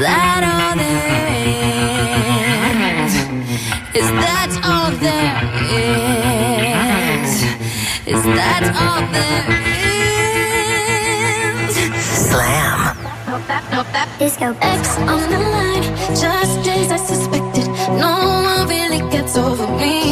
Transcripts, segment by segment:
that all there is? Is that all there is? Is that all there is? Slam. Disco X on the line, just as I suspected. No one really gets over me.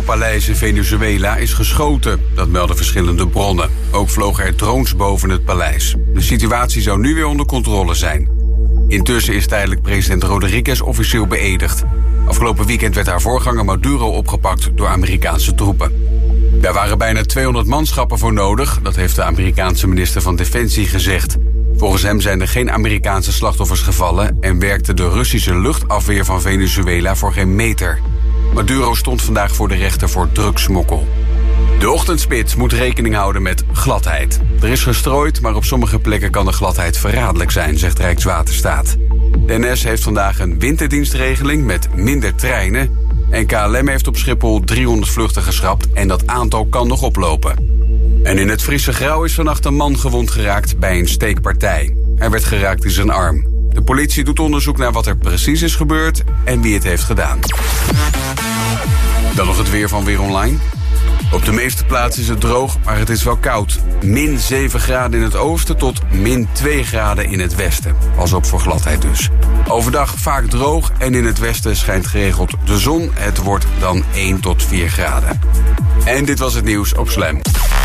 Paleis in Venezuela is geschoten. Dat melden verschillende bronnen. Ook vlogen er drones boven het paleis. De situatie zou nu weer onder controle zijn. Intussen is tijdelijk president Rodriguez officieel beëdigd. Afgelopen weekend werd haar voorganger Maduro opgepakt door Amerikaanse troepen. Daar waren bijna 200 manschappen voor nodig, dat heeft de Amerikaanse minister van Defensie gezegd. Volgens hem zijn er geen Amerikaanse slachtoffers gevallen en werkte de Russische luchtafweer van Venezuela voor geen meter. Maduro stond vandaag voor de rechter voor drugsmokkel. De ochtendspits moet rekening houden met gladheid. Er is gestrooid, maar op sommige plekken kan de gladheid verraderlijk zijn, zegt Rijkswaterstaat. De NS heeft vandaag een winterdienstregeling met minder treinen. En KLM heeft op Schiphol 300 vluchten geschrapt en dat aantal kan nog oplopen. En in het Friese Grauw is vannacht een man gewond geraakt bij een steekpartij. Hij werd geraakt in zijn arm. De politie doet onderzoek naar wat er precies is gebeurd en wie het heeft gedaan. Dan nog het weer van Weer Online. Op de meeste plaatsen is het droog, maar het is wel koud. Min 7 graden in het oosten tot min 2 graden in het westen. Pas op voor gladheid dus. Overdag vaak droog en in het westen schijnt geregeld de zon. Het wordt dan 1 tot 4 graden. En dit was het nieuws op Slam.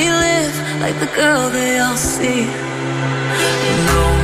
we live like the girl they all see. No.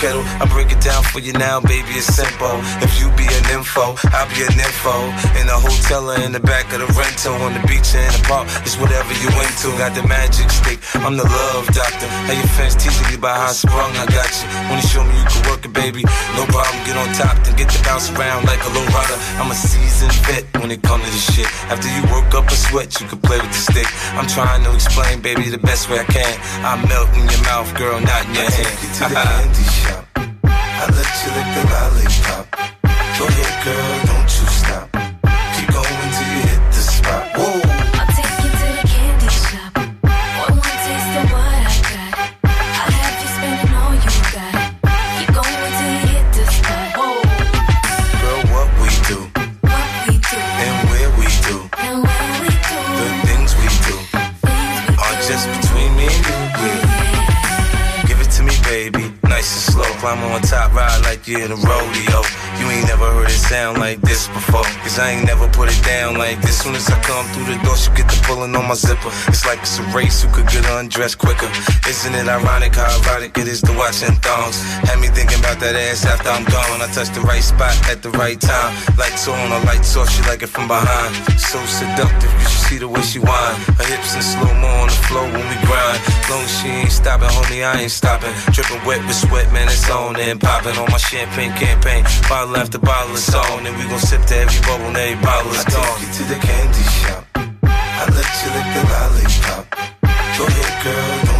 Kettle. I break it down for you now, baby, it's simple. If you be an info, I'll be an info. In the hotel or in the back of the rental, on the beach or in the park, it's whatever you into. Got the magic stick, I'm the love doctor. How your fans teasing you about how I sprung, I got you. Wanna show me you can work it, baby? No problem, get on top, then get to bounce around like a low rider. I'm a seasoned vet when it comes to this shit. After you work up a sweat, you can play with the stick. I'm trying to explain, baby, the best way I can. I melt in your mouth, girl, not in your I hand. take you to the candy shop. I let you lick the lollipop. Go ahead, girl, don't you I ain't never put it down like this. Soon as I come through the door, she get the pulling on my zipper. It's like it's a race who could get undressed quicker. Isn't it ironic how erotic it is to watch in thongs? Had me thinking about that ass after I'm gone. I touched the right spot at the right time. Lights on, or lights off, she like it from behind. So seductive, see the way she whine. Her hips in slow mo on the floor when we grind. Long as she ain't stopping, homie, I ain't stopping. Dripping wet with sweat, man, it's on and popping on my champagne campaign. Bottle after bottle, it's on, and we gon' sip to every bubble, and every bottle is I gone. take you to the candy shop. I let you lick the lollipop. Go ahead, girl,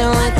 so with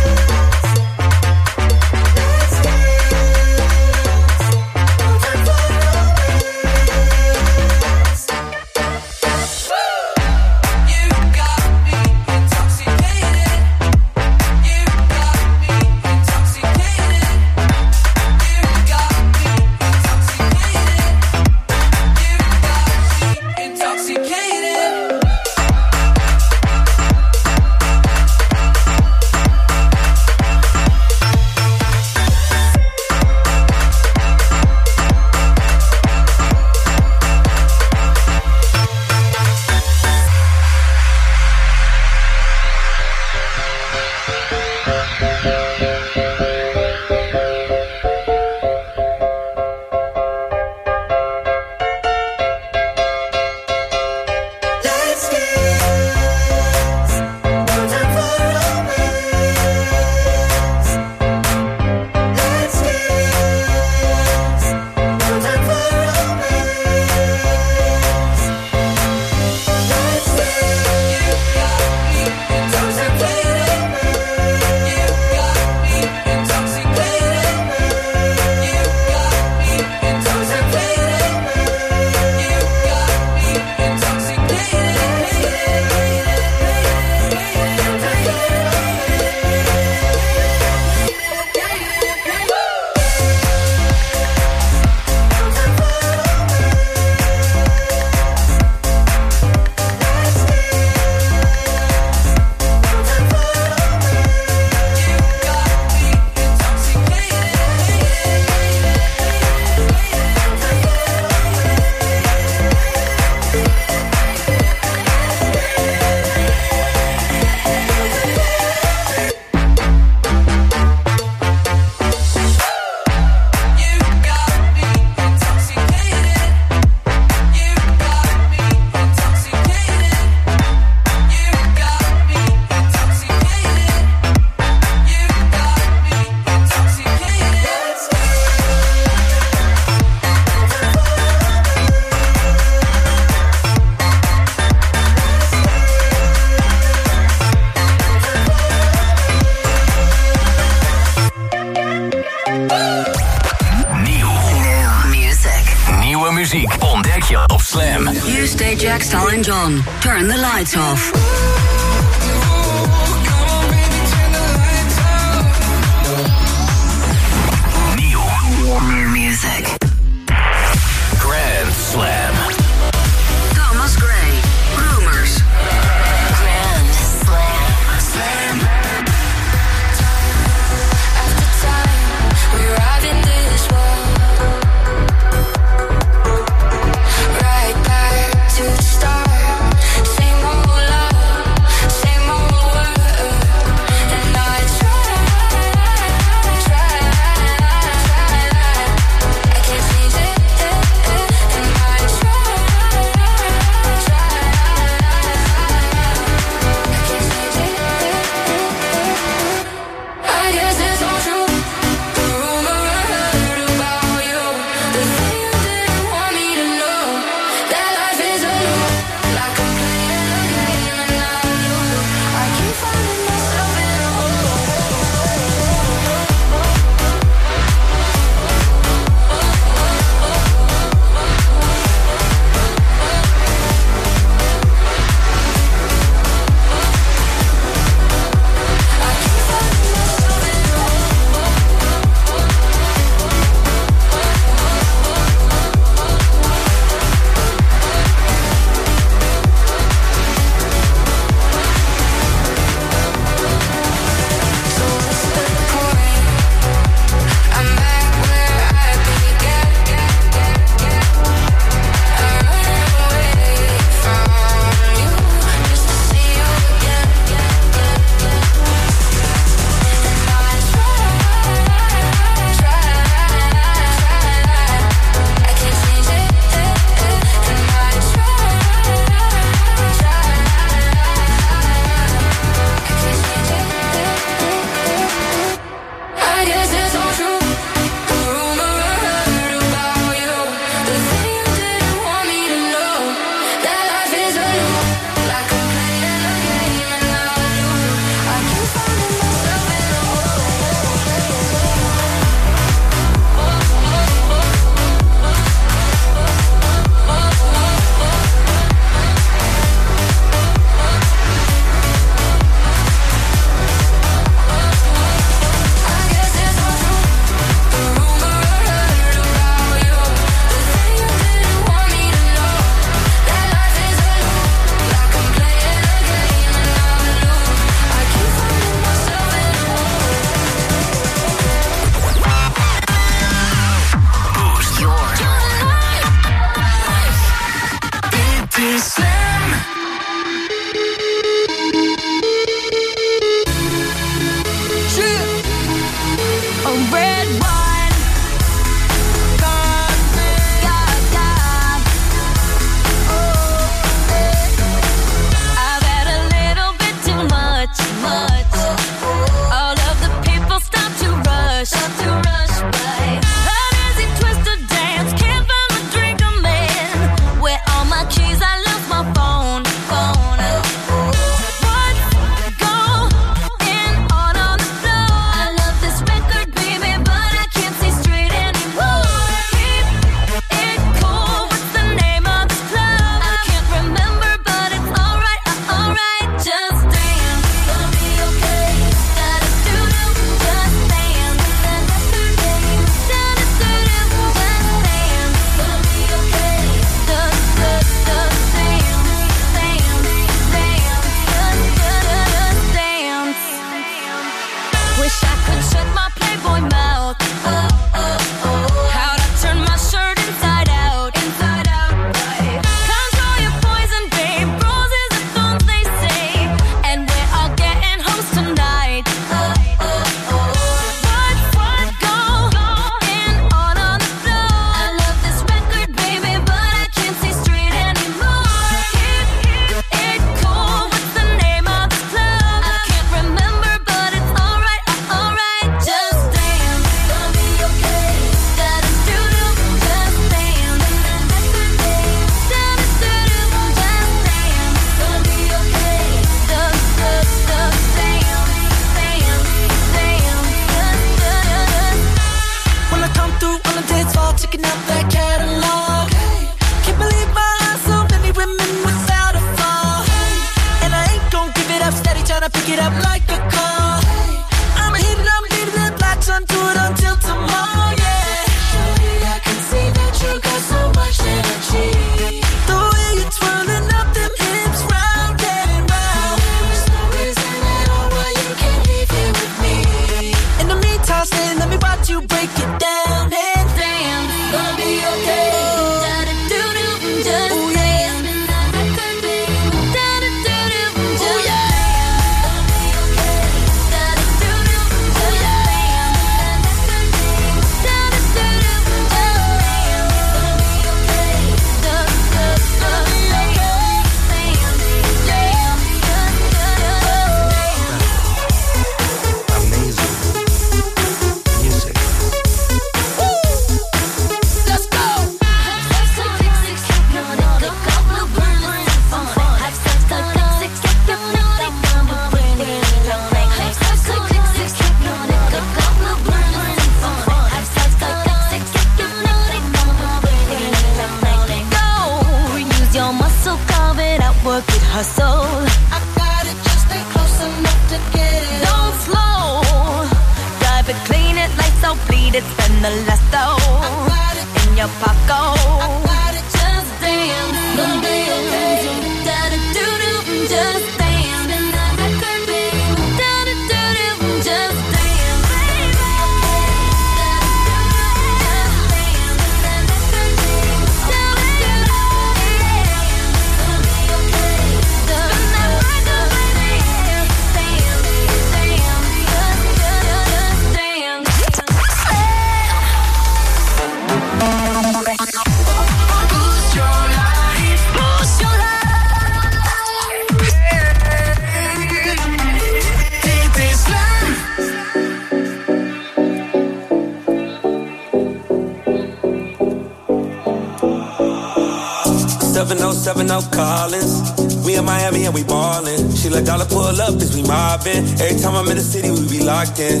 up cause we mobbin'. Every time I'm in the city, we be locked in.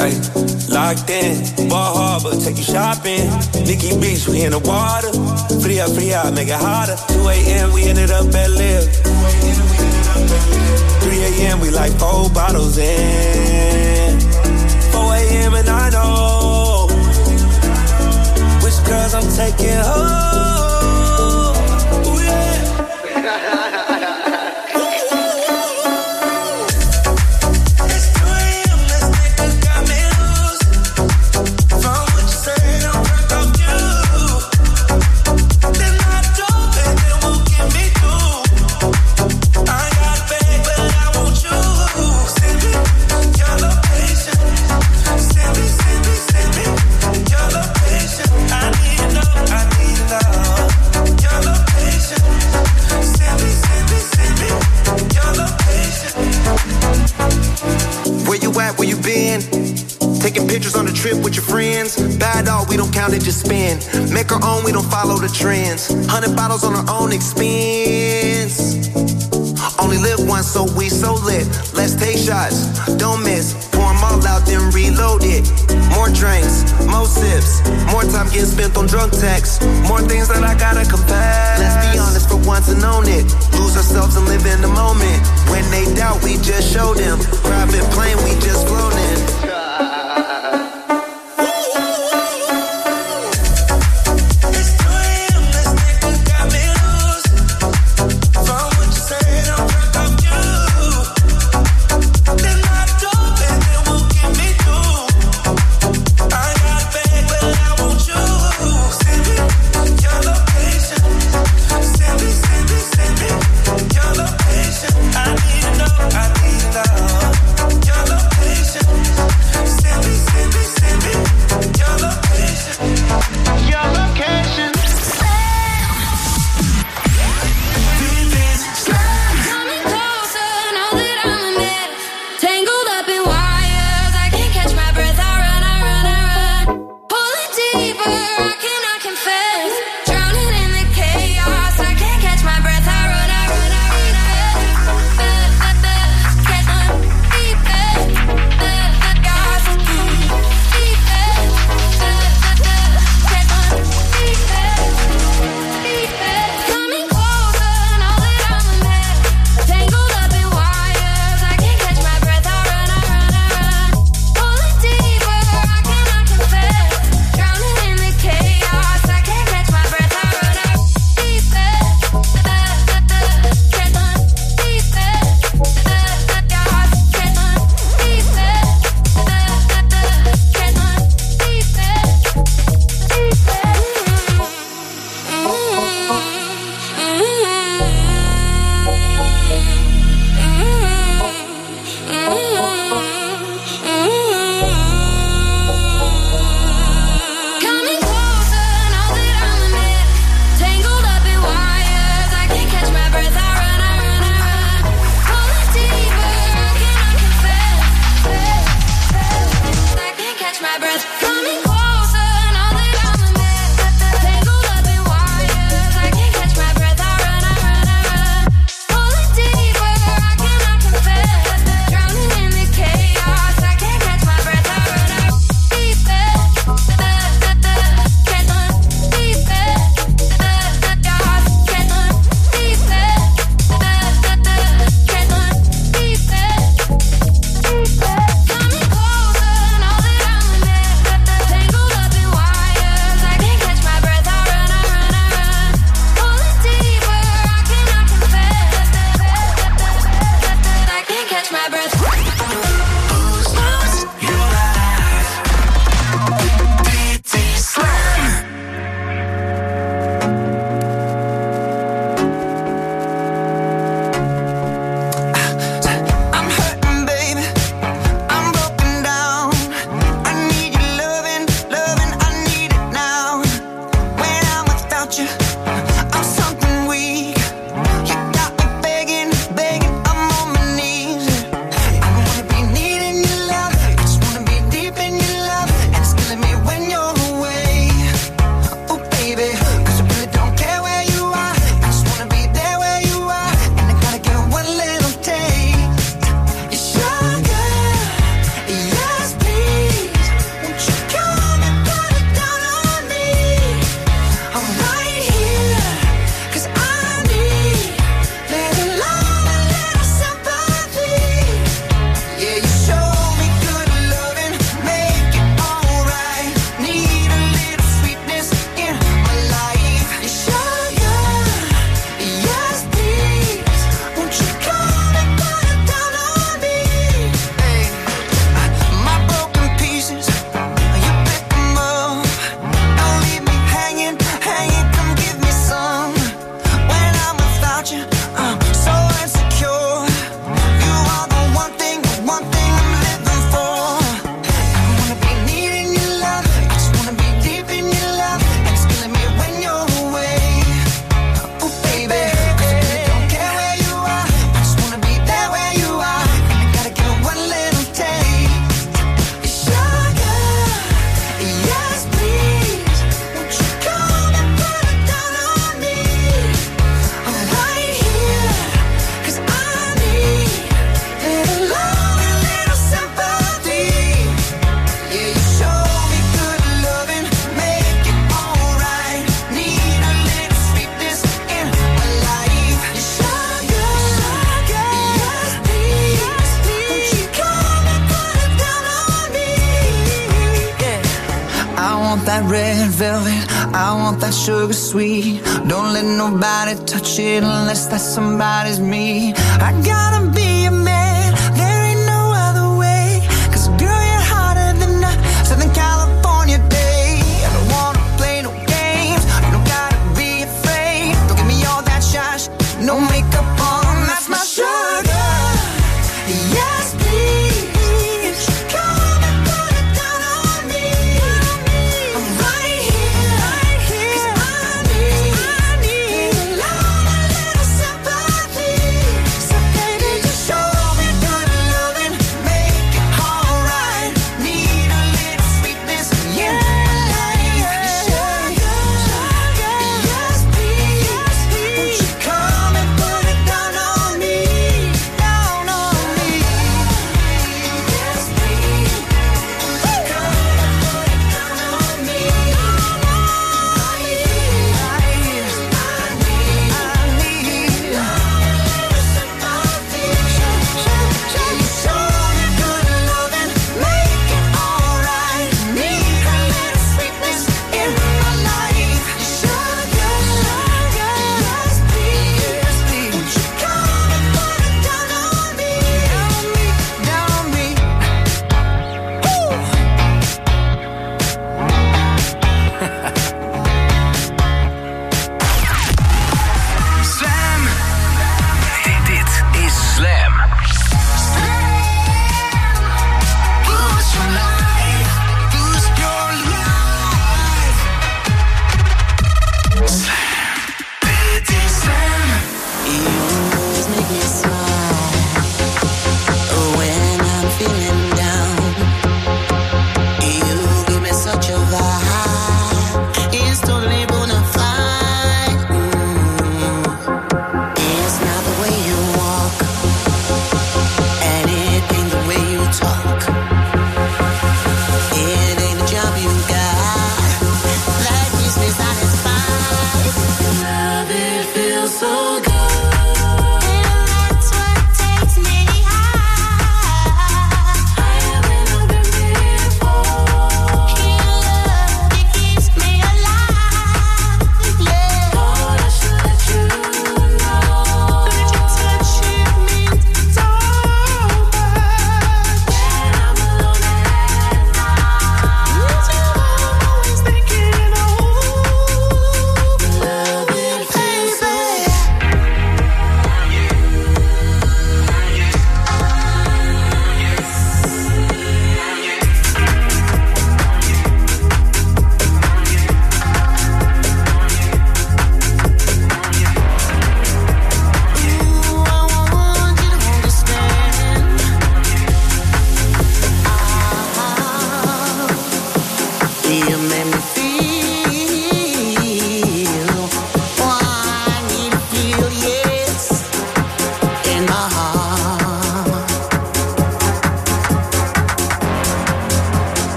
Ay, locked in. Bal Harbour, take you shopping. Nikki Beach, we in the water. Free up, free out, make it hotter. 2 a.m., we ended up at LIV. 3 a.m., we like four bottles in. 4 a.m., and I know which girls I'm taking home. Pictures on the trip with your friends. Bad dog, we don't count it, just spend. Make our own, we don't follow the trends. Hundred bottles on our own expense. Only live once, so we so lit. Let's take shots, don't miss. Pour 'em all out, then reload it. More drinks, more sips. More time getting spent on drunk texts. More things that I gotta confess. Let's be honest for once and own it. Lose ourselves and live in the moment. When they doubt, we just show them. Private plane, we just flown in. I want that sugar sweet. Don't let nobody touch it unless that somebody's me. I gotta be a man.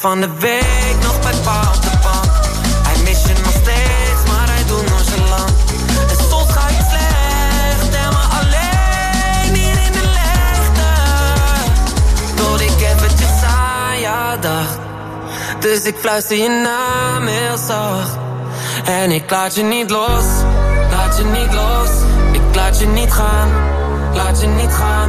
van de week nog bij pa op de bank. Hij mist je nog steeds, maar hij doet nog zo lang. En soms ga ik slecht en maar alleen hier in de leegte. Door ik heb je jou dacht. Dus ik fluister je naam heel zacht. En ik laat je niet los, laat je niet los. Ik laat je niet gaan, laat je niet gaan